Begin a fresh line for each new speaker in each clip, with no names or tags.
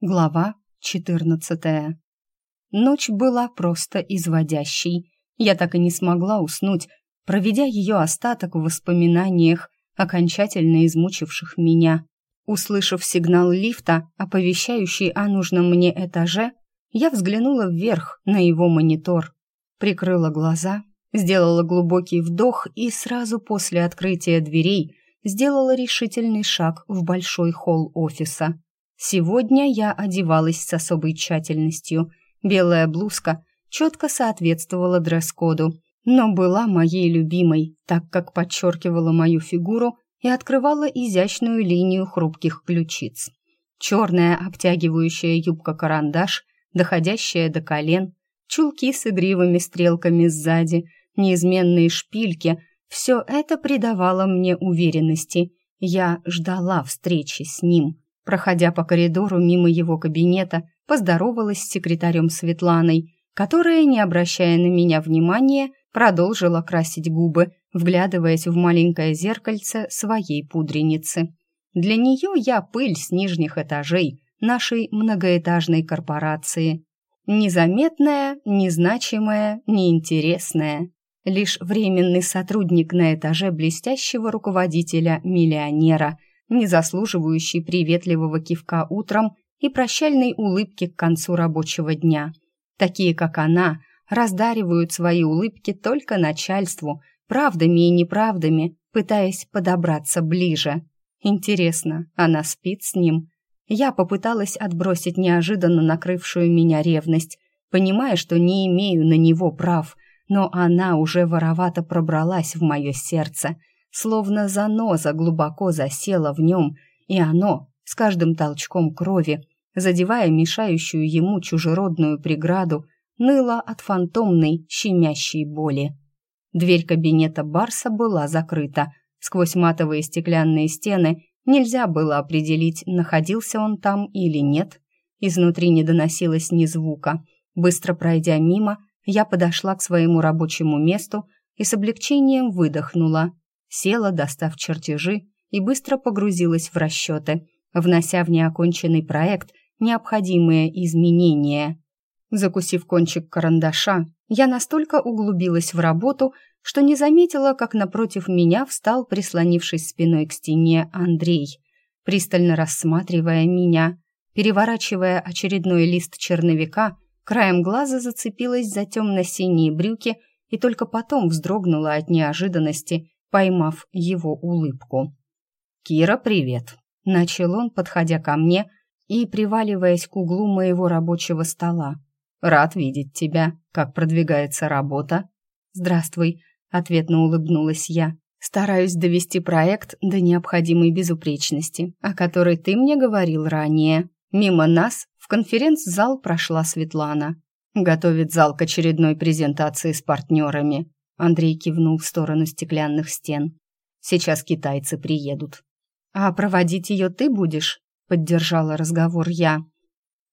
Глава 14. Ночь была просто изводящей. Я так и не смогла уснуть, проведя ее остаток в воспоминаниях, окончательно измучивших меня. Услышав сигнал лифта, оповещающий о нужном мне этаже, я взглянула вверх на его монитор, прикрыла глаза, сделала глубокий вдох и сразу после открытия дверей сделала решительный шаг в большой холл офиса. Сегодня я одевалась с особой тщательностью. Белая блузка четко соответствовала дресс-коду, но была моей любимой, так как подчеркивала мою фигуру и открывала изящную линию хрупких ключиц. Черная обтягивающая юбка-карандаш, доходящая до колен, чулки с игривыми стрелками сзади, неизменные шпильки — все это придавало мне уверенности. Я ждала встречи с ним. Проходя по коридору мимо его кабинета, поздоровалась с секретарем Светланой, которая, не обращая на меня внимания, продолжила красить губы, вглядываясь в маленькое зеркальце своей пудреницы. Для нее я пыль с нижних этажей нашей многоэтажной корпорации. Незаметная, незначимая, неинтересная. Лишь временный сотрудник на этаже блестящего руководителя-миллионера – не заслуживающий приветливого кивка утром и прощальной улыбки к концу рабочего дня. Такие, как она, раздаривают свои улыбки только начальству, правдами и неправдами, пытаясь подобраться ближе. Интересно, она спит с ним? Я попыталась отбросить неожиданно накрывшую меня ревность, понимая, что не имею на него прав, но она уже воровато пробралась в мое сердце — словно заноза глубоко засела в нем, и оно, с каждым толчком крови, задевая мешающую ему чужеродную преграду, ныло от фантомной, щемящей боли. Дверь кабинета Барса была закрыта. Сквозь матовые стеклянные стены нельзя было определить, находился он там или нет. Изнутри не доносилось ни звука. Быстро пройдя мимо, я подошла к своему рабочему месту и с облегчением выдохнула села, достав чертежи, и быстро погрузилась в расчеты, внося в неоконченный проект необходимые изменения. Закусив кончик карандаша, я настолько углубилась в работу, что не заметила, как напротив меня встал, прислонившись спиной к стене, Андрей, пристально рассматривая меня. Переворачивая очередной лист черновика, краем глаза зацепилась за темно-синие брюки и только потом вздрогнула от неожиданности поймав его улыбку. «Кира, привет!» — начал он, подходя ко мне и приваливаясь к углу моего рабочего стола. «Рад видеть тебя. Как продвигается работа?» «Здравствуй», — ответно улыбнулась я. «Стараюсь довести проект до необходимой безупречности, о которой ты мне говорил ранее. Мимо нас в конференц-зал прошла Светлана. Готовит зал к очередной презентации с партнерами. Андрей кивнул в сторону стеклянных стен. «Сейчас китайцы приедут». «А проводить ее ты будешь?» — поддержала разговор я.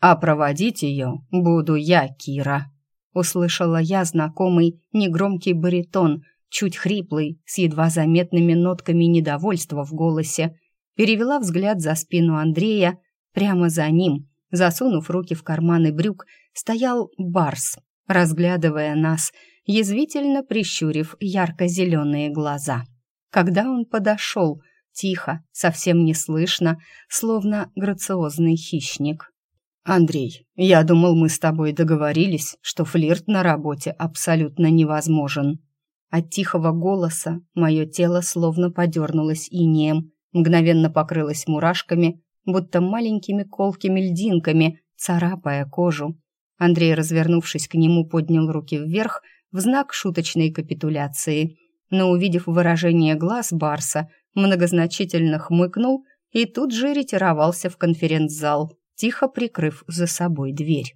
«А проводить ее буду я, Кира», — услышала я знакомый негромкий баритон, чуть хриплый, с едва заметными нотками недовольства в голосе. Перевела взгляд за спину Андрея, прямо за ним, засунув руки в карманы брюк, стоял Барс, разглядывая нас — язвительно прищурив ярко-зеленые глаза. Когда он подошел, тихо, совсем не слышно, словно грациозный хищник. «Андрей, я думал, мы с тобой договорились, что флирт на работе абсолютно невозможен». От тихого голоса мое тело словно подернулось инеем, мгновенно покрылось мурашками, будто маленькими колкими льдинками, царапая кожу. Андрей, развернувшись к нему, поднял руки вверх, в знак шуточной капитуляции, но, увидев выражение глаз Барса, многозначительно хмыкнул и тут же ретировался в конференц-зал, тихо прикрыв за собой дверь.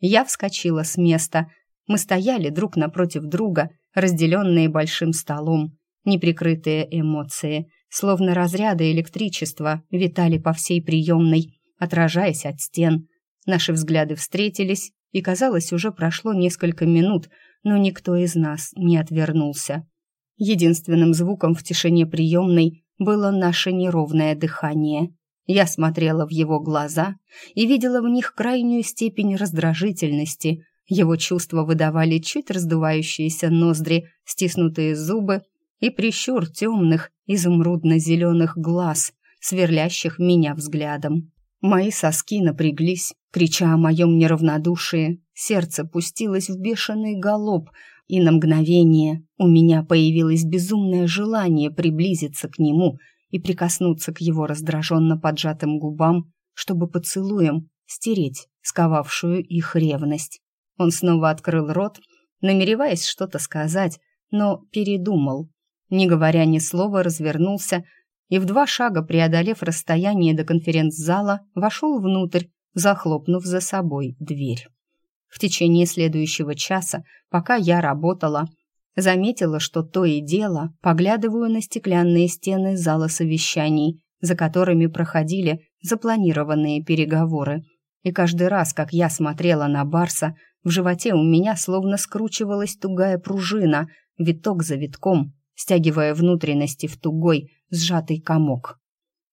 Я вскочила с места. Мы стояли друг напротив друга, разделенные большим столом. Неприкрытые эмоции, словно разряды электричества, витали по всей приемной, отражаясь от стен. Наши взгляды встретились, и, казалось, уже прошло несколько минут, но никто из нас не отвернулся. Единственным звуком в тишине приемной было наше неровное дыхание. Я смотрела в его глаза и видела в них крайнюю степень раздражительности. Его чувства выдавали чуть раздувающиеся ноздри, стиснутые зубы и прищур темных, изумрудно-зеленых глаз, сверлящих меня взглядом. Мои соски напряглись, крича о моем неравнодушии. Сердце пустилось в бешеный галоп, и на мгновение у меня появилось безумное желание приблизиться к нему и прикоснуться к его раздраженно поджатым губам, чтобы поцелуем стереть сковавшую их ревность. Он снова открыл рот, намереваясь что-то сказать, но передумал. Не говоря ни слова, развернулся и в два шага, преодолев расстояние до конференц-зала, вошел внутрь, захлопнув за собой дверь. В течение следующего часа, пока я работала, заметила, что то и дело поглядываю на стеклянные стены зала совещаний, за которыми проходили запланированные переговоры. И каждый раз, как я смотрела на Барса, в животе у меня словно скручивалась тугая пружина, виток за витком, стягивая внутренности в тугой, сжатый комок.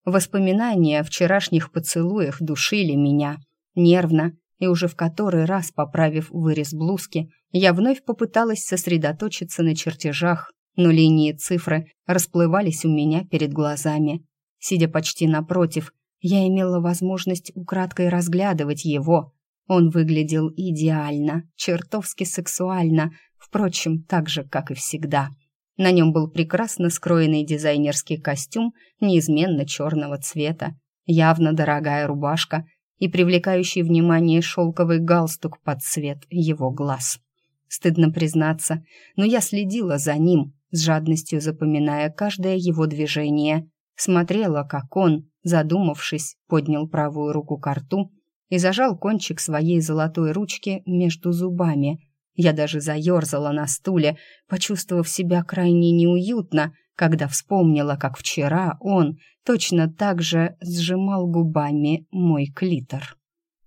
Воспоминания о вчерашних поцелуях душили меня. Нервно и уже в который раз поправив вырез блузки, я вновь попыталась сосредоточиться на чертежах, но линии цифры расплывались у меня перед глазами. Сидя почти напротив, я имела возможность украдкой разглядывать его. Он выглядел идеально, чертовски сексуально, впрочем, так же, как и всегда. На нем был прекрасно скроенный дизайнерский костюм неизменно черного цвета, явно дорогая рубашка и привлекающий внимание шелковый галстук под цвет его глаз. Стыдно признаться, но я следила за ним, с жадностью запоминая каждое его движение, смотрела, как он, задумавшись, поднял правую руку к рту и зажал кончик своей золотой ручки между зубами. Я даже заерзала на стуле, почувствовав себя крайне неуютно, когда вспомнила, как вчера он точно так же сжимал губами мой клитор.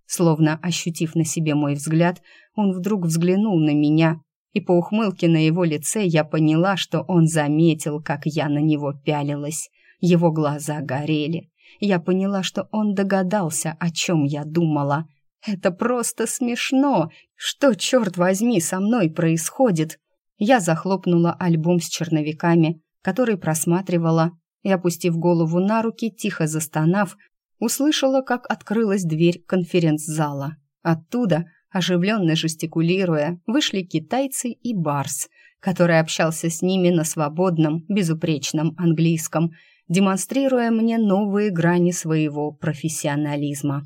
Словно ощутив на себе мой взгляд, он вдруг взглянул на меня, и по ухмылке на его лице я поняла, что он заметил, как я на него пялилась. Его глаза горели. Я поняла, что он догадался, о чем я думала. Это просто смешно. Что, черт возьми, со мной происходит? Я захлопнула альбом с черновиками, который просматривала, и, опустив голову на руки, тихо застонав, услышала, как открылась дверь конференц-зала. Оттуда, оживленно жестикулируя, вышли китайцы и Барс, который общался с ними на свободном, безупречном английском, демонстрируя мне новые грани своего профессионализма.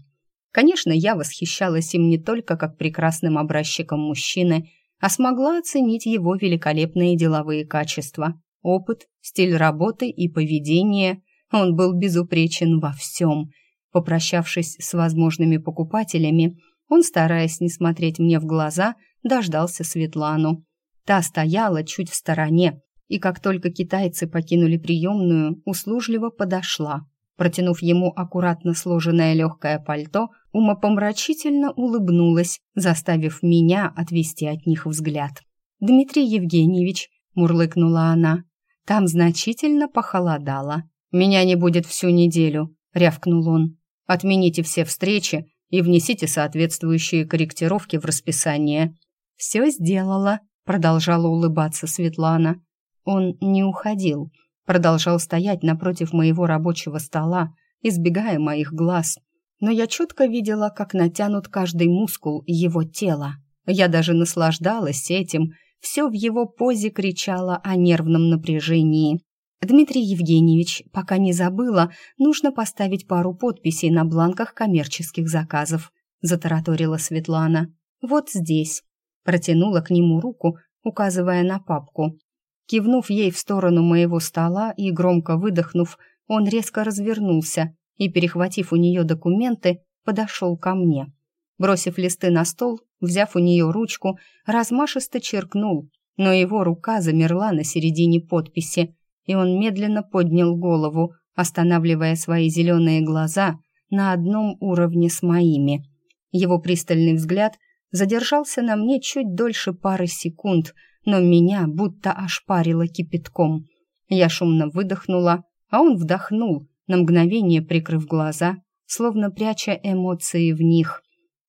Конечно, я восхищалась им не только как прекрасным образчиком мужчины, а смогла оценить его великолепные деловые качества, опыт, стиль работы и поведение. Он был безупречен во всем. Попрощавшись с возможными покупателями, он, стараясь не смотреть мне в глаза, дождался Светлану. Та стояла чуть в стороне, и как только китайцы покинули приемную, услужливо подошла. Протянув ему аккуратно сложенное легкое пальто, умопомрачительно улыбнулась, заставив меня отвести от них взгляд. «Дмитрий Евгеньевич», — мурлыкнула она, — «там значительно похолодало». «Меня не будет всю неделю», — рявкнул он. «Отмените все встречи и внесите соответствующие корректировки в расписание». «Все сделала», — продолжала улыбаться Светлана. Он не уходил, продолжал стоять напротив моего рабочего стола, избегая моих глаз. Но я четко видела, как натянут каждый мускул его тела. Я даже наслаждалась этим, все в его позе кричало о нервном напряжении. «Дмитрий Евгеньевич, пока не забыла, нужно поставить пару подписей на бланках коммерческих заказов», затараторила Светлана. «Вот здесь». Протянула к нему руку, указывая на папку. Кивнув ей в сторону моего стола и громко выдохнув, он резко развернулся и, перехватив у нее документы, подошел ко мне. Бросив листы на стол, взяв у нее ручку, размашисто черкнул, но его рука замерла на середине подписи, и он медленно поднял голову, останавливая свои зеленые глаза на одном уровне с моими. Его пристальный взгляд задержался на мне чуть дольше пары секунд — но меня будто ошпарило кипятком. Я шумно выдохнула, а он вдохнул, на мгновение прикрыв глаза, словно пряча эмоции в них.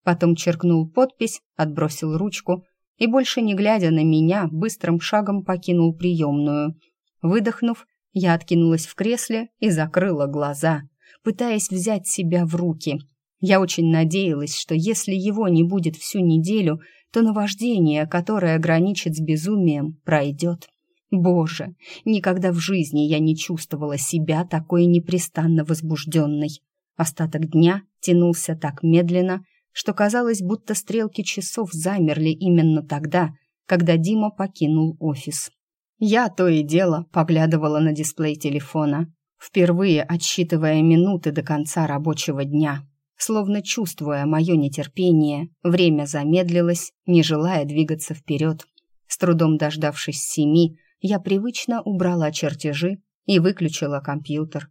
Потом черкнул подпись, отбросил ручку и, больше не глядя на меня, быстрым шагом покинул приемную. Выдохнув, я откинулась в кресле и закрыла глаза, пытаясь взять себя в руки. Я очень надеялась, что если его не будет всю неделю, то наваждение, которое граничит с безумием, пройдет. Боже, никогда в жизни я не чувствовала себя такой непрестанно возбужденной. Остаток дня тянулся так медленно, что казалось, будто стрелки часов замерли именно тогда, когда Дима покинул офис. Я то и дело поглядывала на дисплей телефона, впервые отсчитывая минуты до конца рабочего дня. Словно чувствуя мое нетерпение, время замедлилось, не желая двигаться вперед. С трудом дождавшись семи, я привычно убрала чертежи и выключила компьютер.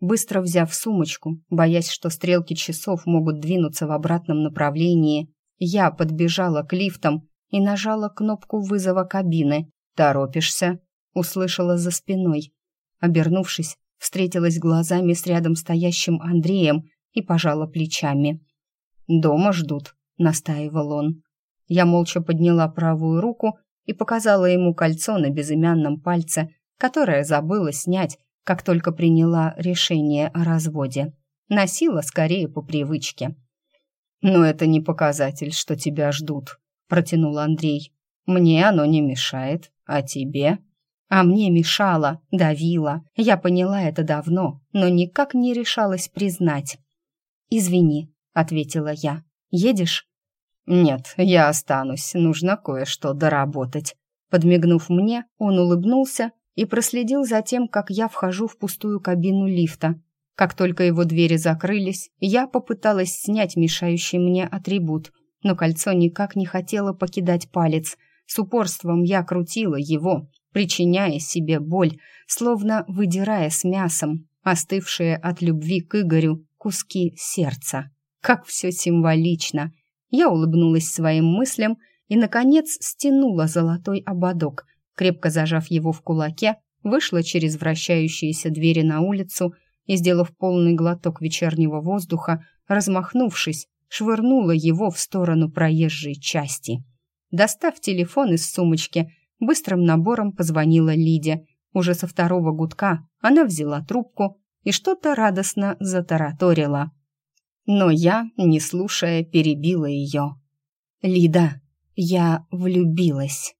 Быстро взяв сумочку, боясь, что стрелки часов могут двинуться в обратном направлении, я подбежала к лифтам и нажала кнопку вызова кабины. «Торопишься?» — услышала за спиной. Обернувшись, встретилась глазами с рядом стоящим Андреем и пожала плечами. «Дома ждут», — настаивал он. Я молча подняла правую руку и показала ему кольцо на безымянном пальце, которое забыла снять, как только приняла решение о разводе. Носила скорее по привычке. «Но это не показатель, что тебя ждут», — протянул Андрей. «Мне оно не мешает, а тебе?» «А мне мешало, давило. Я поняла это давно, но никак не решалась признать». «Извини», — ответила я. «Едешь?» «Нет, я останусь, нужно кое-что доработать». Подмигнув мне, он улыбнулся и проследил за тем, как я вхожу в пустую кабину лифта. Как только его двери закрылись, я попыталась снять мешающий мне атрибут, но кольцо никак не хотело покидать палец. С упорством я крутила его, причиняя себе боль, словно выдирая с мясом остывшие от любви к Игорю куски сердца. Как все символично! Я улыбнулась своим мыслям и, наконец, стянула золотой ободок, крепко зажав его в кулаке, вышла через вращающиеся двери на улицу и, сделав полный глоток вечернего воздуха, размахнувшись, швырнула его в сторону проезжей части. Достав телефон из сумочки, быстрым набором позвонила Лиде. Уже со второго гудка она взяла трубку и что-то радостно затараторила. Но я, не слушая, перебила ее. «Лида, я влюбилась».